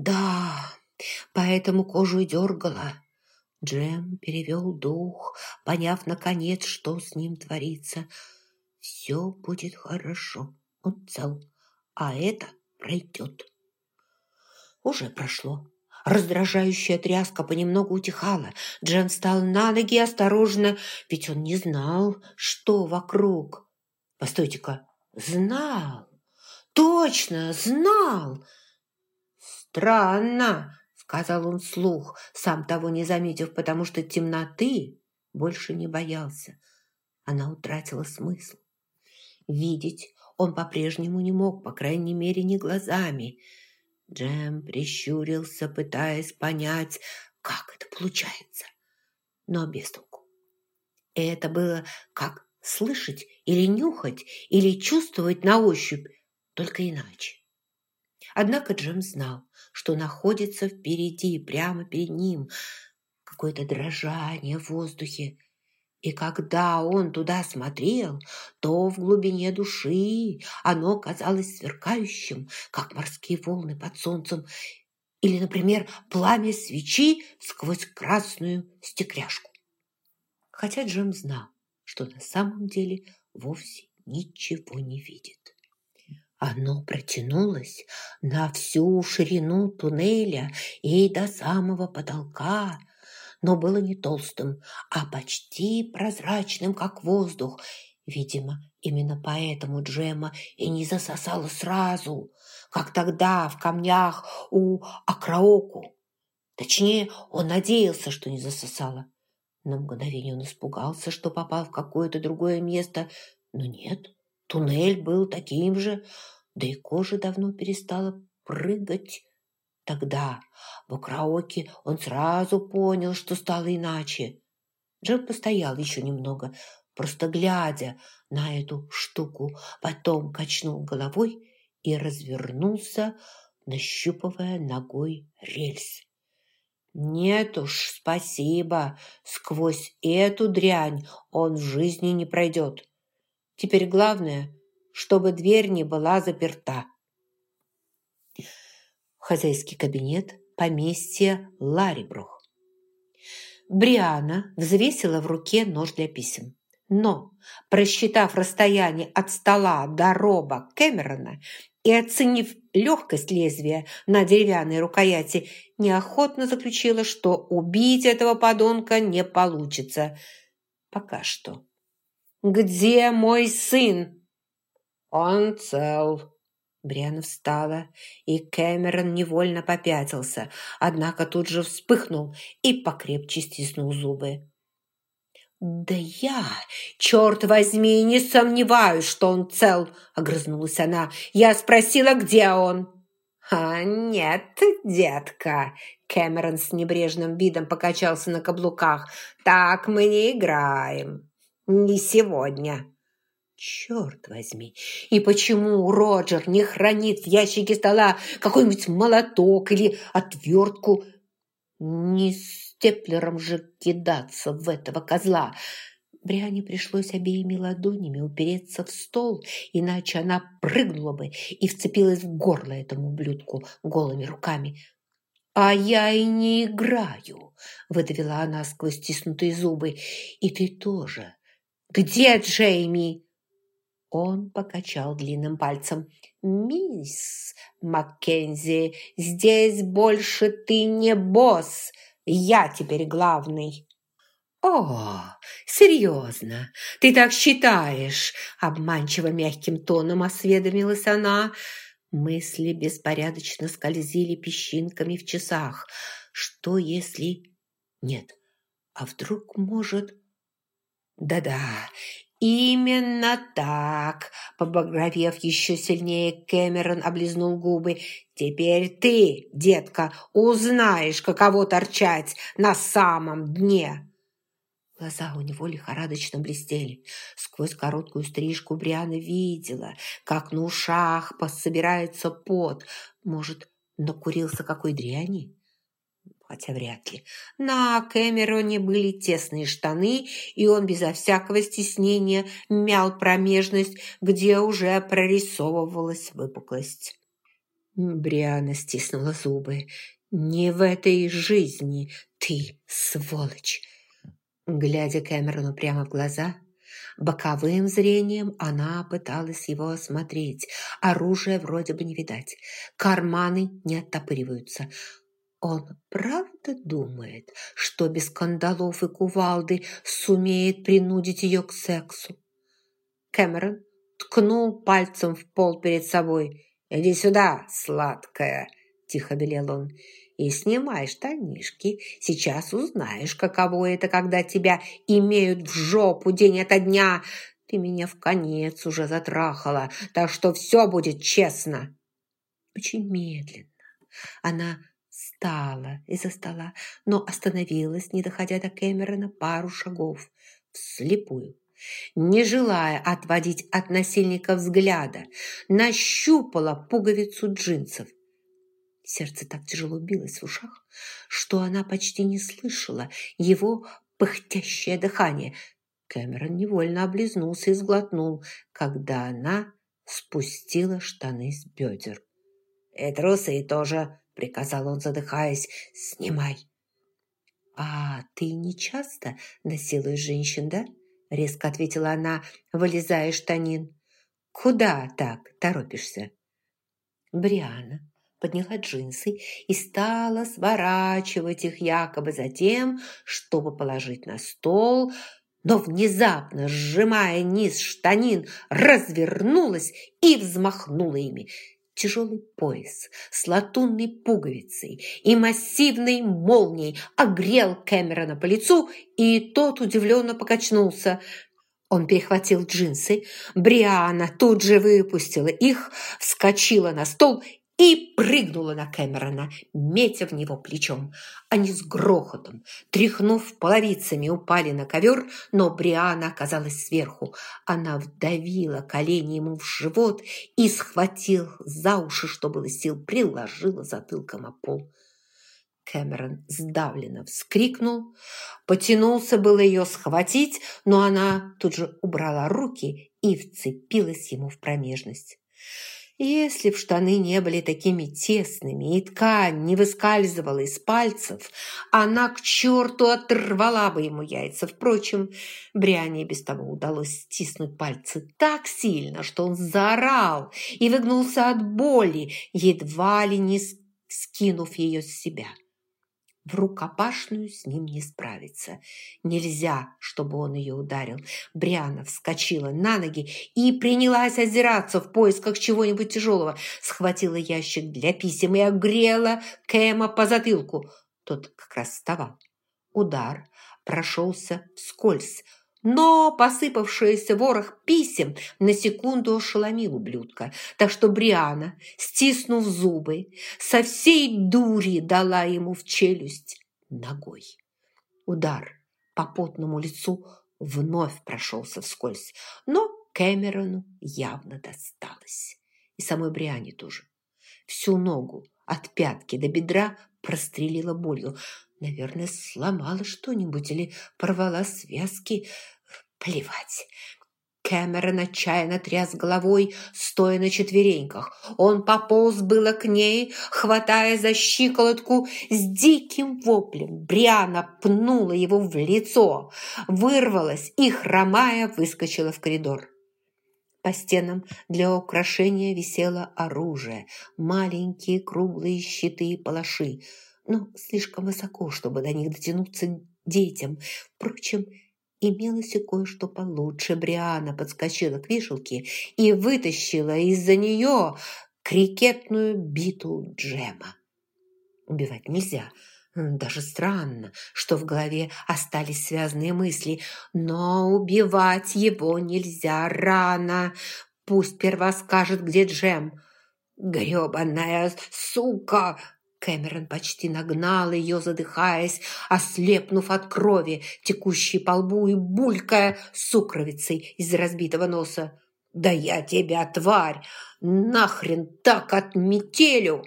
Да, поэтому кожу и дергала. Джем перевел дух, поняв, наконец, что с ним творится. Все будет хорошо, он цел, а это пройдет. Уже прошло. Раздражающая тряска понемногу утихала. Джем встал на ноги осторожно, ведь он не знал, что вокруг. Постойте-ка, знал! Точно, знал! Странно, сказал он вслух, сам того не заметив, потому что темноты больше не боялся. Она утратила смысл. Видеть он по-прежнему не мог, по крайней мере, не глазами. Джем прищурился, пытаясь понять, как это получается, но без толку. Это было как слышать или нюхать, или чувствовать на ощупь, только иначе. Однако Джем знал, что находится впереди, прямо перед ним, какое-то дрожание в воздухе. И когда он туда смотрел, то в глубине души оно казалось сверкающим, как морские волны под солнцем, или, например, пламя свечи сквозь красную стекляшку. Хотя Джем знал, что на самом деле вовсе ничего не видит. Оно протянулось на всю ширину туннеля и до самого потолка, но было не толстым, а почти прозрачным, как воздух. Видимо, именно поэтому Джема и не засосала сразу, как тогда в камнях у Акраоку. Точнее, он надеялся, что не засосала. На мгновение он испугался, что попал в какое-то другое место, но нет – Туннель был таким же, да и кожа давно перестала прыгать. Тогда в караоке он сразу понял, что стало иначе. Джем постоял еще немного, просто глядя на эту штуку, потом качнул головой и развернулся, нащупывая ногой рельс. Нет уж, спасибо, сквозь эту дрянь он в жизни не пройдет. Теперь главное, чтобы дверь не была заперта. Хозяйский кабинет поместья Ларибрух. Бриана взвесила в руке нож для писем. Но, просчитав расстояние от стола до роба Кэмерона и оценив легкость лезвия на деревянной рукояти, неохотно заключила, что убить этого подонка не получится. Пока что. «Где мой сын?» «Он цел». Бриана встала, и Кэмерон невольно попятился, однако тут же вспыхнул и покрепче стиснул зубы. «Да я, черт возьми, не сомневаюсь, что он цел!» – огрызнулась она. «Я спросила, где он?» «А нет, детка!» Кэмерон с небрежным видом покачался на каблуках. «Так мы не играем!» Не сегодня. Черт возьми, и почему Роджер не хранит в ящике стола какой-нибудь молоток или отвертку? Не степлером же кидаться в этого козла. Бриане пришлось обеими ладонями упереться в стол, иначе она прыгнула бы и вцепилась в горло этому ублюдку голыми руками. «А я и не играю», – выдавила она сквозь стиснутые зубы. «И ты тоже «Где Джейми?» Он покачал длинным пальцем. «Мисс Маккензи, здесь больше ты не босс, я теперь главный». «О, серьезно? Ты так считаешь?» Обманчиво мягким тоном осведомилась она. Мысли беспорядочно скользили песчинками в часах. Что если... Нет, а вдруг, может, да-да, именно так. Побагровев еще сильнее, Кэмерон облизнул губы. Теперь ты, детка, узнаешь, каково торчать на самом дне. Глаза у него лихорадочно блестели. Сквозь короткую стрижку Бриана видела, как на ушах пособирается пот. Может, накурился какой дряни? Хотя вряд ли. На Кэмероне были тесные штаны, и он безо всякого стеснения мял промежность, где уже прорисовывалась выпуклость. Бриана стиснула зубы. «Не в этой жизни ты, сволочь!» Глядя Кэмерону прямо в глаза, боковым зрением она пыталась его осмотреть. Оружия вроде бы не видать. Карманы не оттопыриваются. Он правда думает, что без кандалов и кувалды сумеет принудить ее к сексу? Кэмерон ткнул пальцем в пол перед собой. «Иди сюда, сладкая!» – тихо велел он. «И снимай штанишки. Сейчас узнаешь, каково это, когда тебя имеют в жопу день ото дня. Ты меня в конец уже затрахала, так что все будет честно». Очень медленно она встала из-за стола, но остановилась, не доходя до Кэмерона пару шагов, вслепую не желая отводить от насильника взгляда, нащупала пуговицу джинсов. Сердце так тяжело билось в ушах, что она почти не слышала его пыхтящее дыхание. Кэмерон невольно облизнулся и сглотнул, когда она спустила штаны с бедер. «И трусы тоже», — приказал он, задыхаясь, — «снимай». «А ты не часто насилуешь женщин, да?» – резко ответила она, вылезая штанин. «Куда так торопишься?» Бриана подняла джинсы и стала сворачивать их якобы за тем, чтобы положить на стол, но внезапно, сжимая низ штанин, развернулась и взмахнула ими – Тяжелый пояс с латунной пуговицей и массивной молнией огрел Кэмерона по лицу, и тот удивленно покачнулся. Он перехватил джинсы, Бриана тут же выпустила их, вскочила на стол и прыгнула на Кэмерона, метя в него плечом. Они с грохотом, тряхнув половицами, упали на ковер, но Бриана оказалась сверху. Она вдавила колени ему в живот и, схватил за уши, что было сил, приложила затылком о пол. Кэмерон сдавленно вскрикнул, потянулся было ее схватить, но она тут же убрала руки и вцепилась ему в промежность. Если б штаны не были такими тесными и ткань не выскальзывала из пальцев, она к черту оторвала бы ему яйца. Впрочем, Бриане без того удалось стиснуть пальцы так сильно, что он заорал и выгнулся от боли, едва ли не скинув ее с себя. В рукопашную с ним не справиться. Нельзя, чтобы он ее ударил. Бриана вскочила на ноги и принялась озираться в поисках чего-нибудь тяжелого. Схватила ящик для писем и огрела Кэма по затылку. Тот как раз вставал. Удар прошелся вскользь, но посыпавшийся ворох писем на секунду ошеломил ублюдка, так что Бриана, стиснув зубы, со всей дури дала ему в челюсть ногой. Удар по потному лицу вновь прошелся вскользь, но Кэмерону явно досталось. И самой Бриане тоже. Всю ногу от пятки до бедра прострелила болью. Наверное, сломала что-нибудь или порвала связки. Плевать. Кэмерон отчаянно тряс головой, стоя на четвереньках. Он пополз было к ней, хватая за щиколотку с диким воплем. Бриана пнула его в лицо, вырвалась и, хромая, выскочила в коридор. По стенам для украшения висело оружие, маленькие круглые щиты и палаши – но слишком высоко, чтобы до них дотянуться детям. Впрочем, имелось и кое-что получше. Бриана подскочила к вешалке и вытащила из-за нее крикетную биту Джема. Убивать нельзя. Даже странно, что в голове остались связанные мысли. Но убивать его нельзя рано. Пусть сперва скажет, где Джем. «Гребаная сука!» Кэмерон почти нагнал ее, задыхаясь, ослепнув от крови, текущей по лбу и булькая сукровицей из разбитого носа. «Да я тебя, тварь! Нахрен так отметелю!»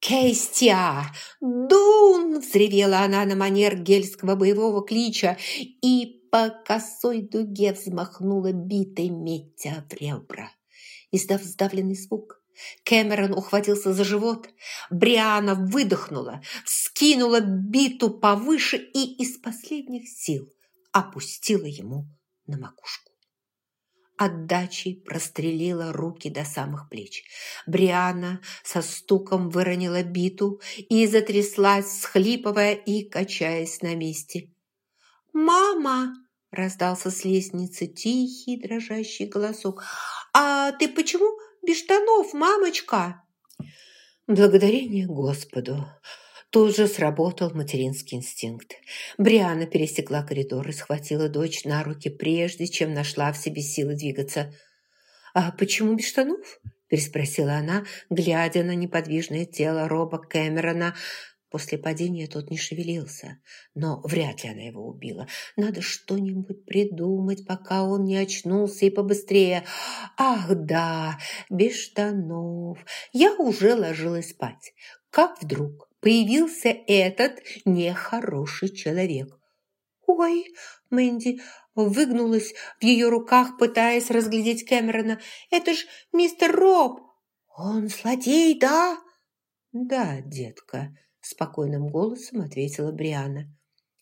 «Кейстия! Дун!» – взревела она на манер гельского боевого клича и по косой дуге взмахнула битой метя в ребра. Издав сдавленный звук, Кэмерон ухватился за живот. Бриана выдохнула, скинула биту повыше и из последних сил опустила ему на макушку. Отдачей прострелила руки до самых плеч. Бриана со стуком выронила биту и затряслась, схлипывая и качаясь на месте. «Мама!» – раздался с лестницы тихий дрожащий голосок. «А ты почему без штанов, мамочка?» Благодарение Господу. Тут же сработал материнский инстинкт. Бриана пересекла коридор и схватила дочь на руки, прежде чем нашла в себе силы двигаться. «А почему без штанов?» – переспросила она, глядя на неподвижное тело Роба Кэмерона. После падения тот не шевелился, но вряд ли она его убила. Надо что-нибудь придумать, пока он не очнулся и побыстрее. «Ах, да, без штанов. Я уже ложилась спать. Как вдруг появился этот нехороший человек. «Ой!» – Мэнди выгнулась в ее руках, пытаясь разглядеть Кэмерона. «Это ж мистер Роб!» «Он злодей, да?» «Да, детка», – спокойным голосом ответила Бриана.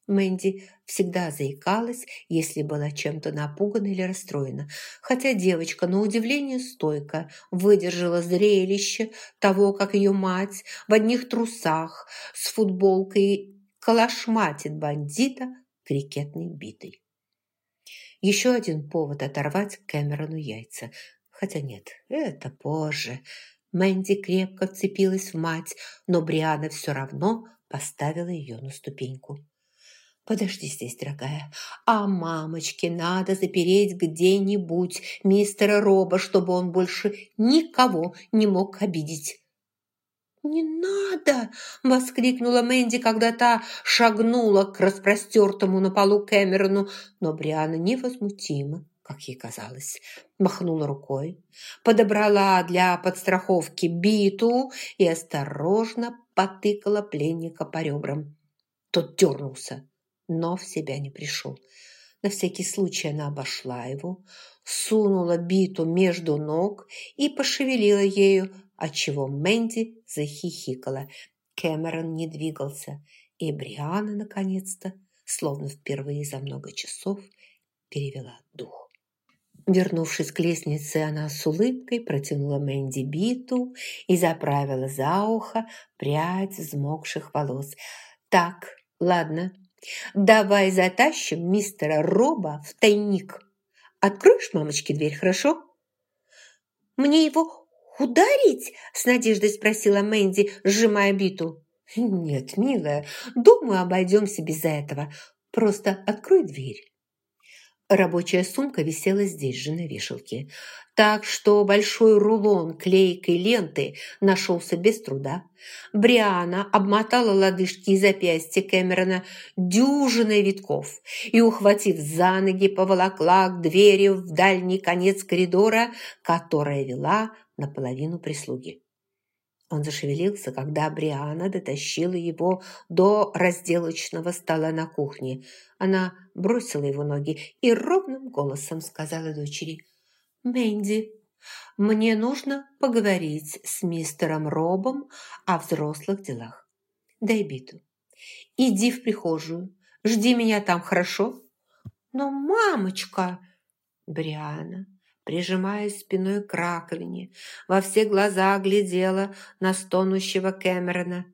Мэнди всегда заикалась, если была чем-то напугана или расстроена, хотя девочка, на удивление стойко, выдержала зрелище того, как ее мать в одних трусах с футболкой калашматит бандита крикетной битой. Еще один повод оторвать Кэмерону яйца. Хотя нет, это позже. Мэнди крепко вцепилась в мать, но Бриана все равно поставила ее на ступеньку. «Подожди здесь, дорогая. А мамочке надо запереть где-нибудь мистера Роба, чтобы он больше никого не мог обидеть». «Не надо!» – воскликнула Мэнди, когда та шагнула к распростертому на полу Кэмерону, но Бриана невозмутимо, как ей казалось, махнула рукой, подобрала для подстраховки биту и осторожно потыкала пленника по ребрам. Тот дернулся, но в себя не пришел. На всякий случай она обошла его, сунула биту между ног и пошевелила ею, отчего Мэнди захихикала. Кэмерон не двигался, и Бриана, наконец-то, словно впервые за много часов, перевела дух. Вернувшись к лестнице, она с улыбкой протянула Мэнди биту и заправила за ухо прядь взмокших волос. «Так, ладно, Давай затащим мистера Роба в тайник. Откроешь мамочке дверь, хорошо? Мне его ударить? С надеждой спросила Мэнди, сжимая биту. Нет, милая, думаю, обойдемся без этого. Просто открой дверь. Рабочая сумка висела здесь же на вешалке, так что большой рулон клейкой ленты нашелся без труда. Бриана обмотала лодыжки и запястья Кэмерона дюжиной витков и, ухватив за ноги, поволокла к двери в дальний конец коридора, которая вела наполовину прислуги. Он зашевелился, когда Бриана дотащила его до разделочного стола на кухне. Она бросила его ноги и ровным голосом сказала дочери. «Мэнди, мне нужно поговорить с мистером Робом о взрослых делах. Дай биту. Иди в прихожую. Жди меня там, хорошо?» «Но, мамочка...» Бриана прижимаясь спиной к раковине, во все глаза глядела на стонущего Кэмерона.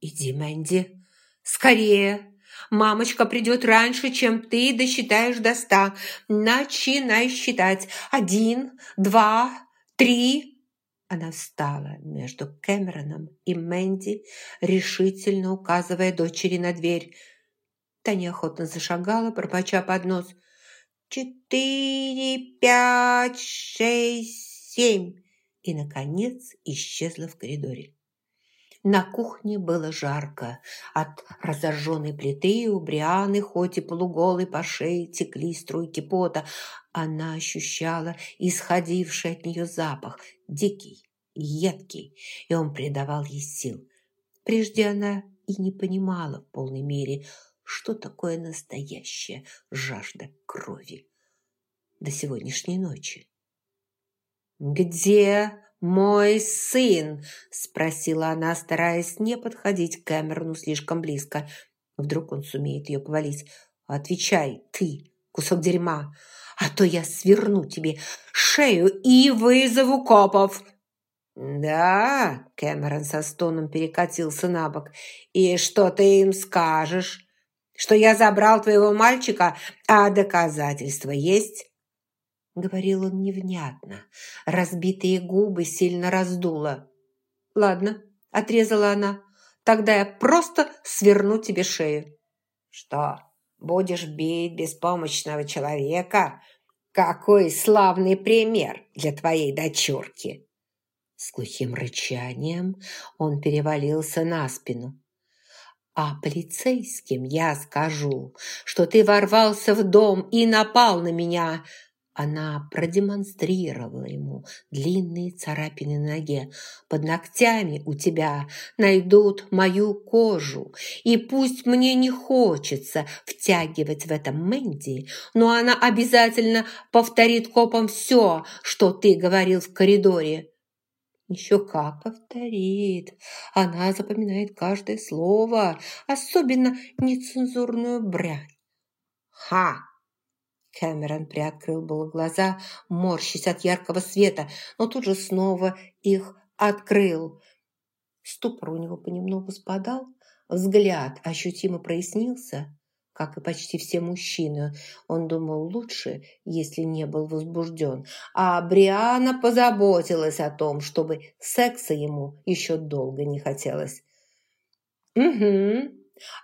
«Иди, Мэнди, скорее! Мамочка придет раньше, чем ты досчитаешь до ста. Начинай считать. Один, два, три...» Она встала между Кэмероном и Мэнди, решительно указывая дочери на дверь. Та неохотно зашагала, пропача под нос – четыре, пять, шесть, семь. И, наконец, исчезла в коридоре. На кухне было жарко. От разожженной плиты у Брианы, хоть и полуголой по шее, текли струйки пота. Она ощущала исходивший от нее запах, дикий, едкий, и он придавал ей сил. Прежде она и не понимала в полной мере, что такое настоящая жажда крови до сегодняшней ночи. «Где «Мой сын?» – спросила она, стараясь не подходить к Кэмерону слишком близко. Вдруг он сумеет ее повалить. «Отвечай, ты, кусок дерьма, а то я сверну тебе шею и вызову копов!» «Да?» – Кэмерон со стоном перекатился на бок. «И что ты им скажешь? Что я забрал твоего мальчика, а доказательства есть?» Говорил он невнятно. Разбитые губы сильно раздуло. «Ладно», – отрезала она. «Тогда я просто сверну тебе шею». «Что, будешь бить беспомощного человека? Какой славный пример для твоей дочурки!» С глухим рычанием он перевалился на спину. «А полицейским я скажу, что ты ворвался в дом и напал на меня!» Она продемонстрировала ему длинные царапины на ноге. «Под ногтями у тебя найдут мою кожу, и пусть мне не хочется втягивать в это Мэнди, но она обязательно повторит копам все, что ты говорил в коридоре». Еще как повторит. Она запоминает каждое слово, особенно нецензурную брань. «Ха!» Кэмерон приоткрыл было глаза, морщись от яркого света, но тут же снова их открыл. Ступор у него понемногу спадал, взгляд ощутимо прояснился. Как и почти все мужчины, он думал лучше, если не был возбужден. А Бриана позаботилась о том, чтобы секса ему еще долго не хотелось. «Угу»,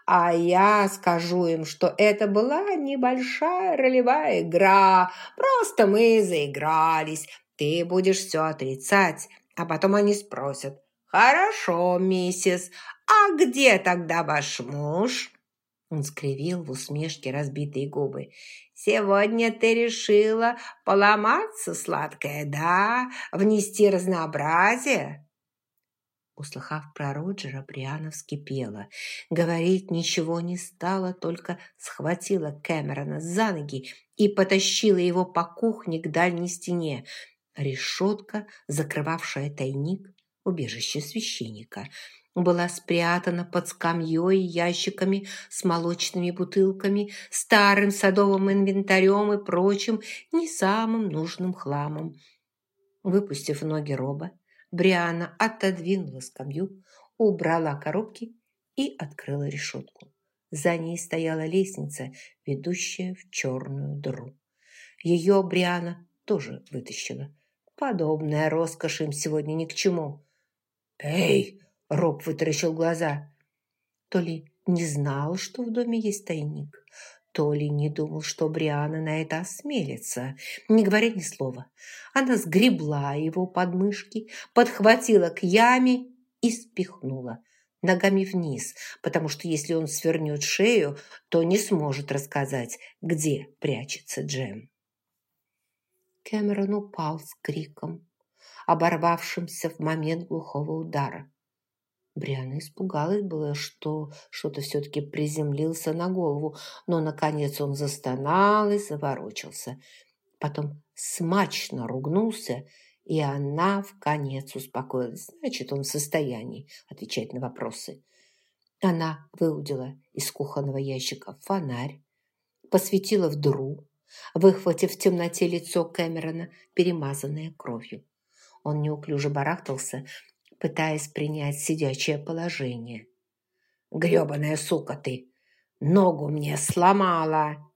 а я скажу им, что это была небольшая ролевая игра, просто мы заигрались. Ты будешь все отрицать, а потом они спросят, «Хорошо, миссис, а где тогда ваш муж?» Он скривил в усмешке разбитые губы. «Сегодня ты решила поломаться, сладкая, да? Внести разнообразие?» Услыхав про Роджера, Бриана вскипела. Говорить ничего не стала, только схватила Кэмерона за ноги и потащила его по кухне к дальней стене. Решетка, закрывавшая тайник, убежище священника, была спрятана под скамьей, ящиками с молочными бутылками, старым садовым инвентарем и прочим не самым нужным хламом. Выпустив ноги Роба, Бриана отодвинула скамью, убрала коробки и открыла решетку. За ней стояла лестница, ведущая в черную дыру. Ее Бриана тоже вытащила. Подобная роскошь им сегодня ни к чему. «Эй!» – Роб вытаращил глаза. То ли не знал, что в доме есть тайник, Толи не думал, что Бриана на это осмелится, не говоря ни слова. Она сгребла его подмышки, подхватила к яме и спихнула ногами вниз, потому что если он свернет шею, то не сможет рассказать, где прячется Джем. Кэмерон упал с криком, оборвавшимся в момент глухого удара. Бриана испугалась было, что что-то все-таки приземлился на голову, но, наконец, он застонал и заворочился. Потом смачно ругнулся, и она в конец успокоилась. Значит, он в состоянии отвечать на вопросы. Она выудила из кухонного ящика фонарь, посветила в дыру, выхватив в темноте лицо Кэмерона, перемазанное кровью. Он неуклюже барахтался, пытаясь принять сидячее положение. «Гребаная сука ты! Ногу мне сломала!»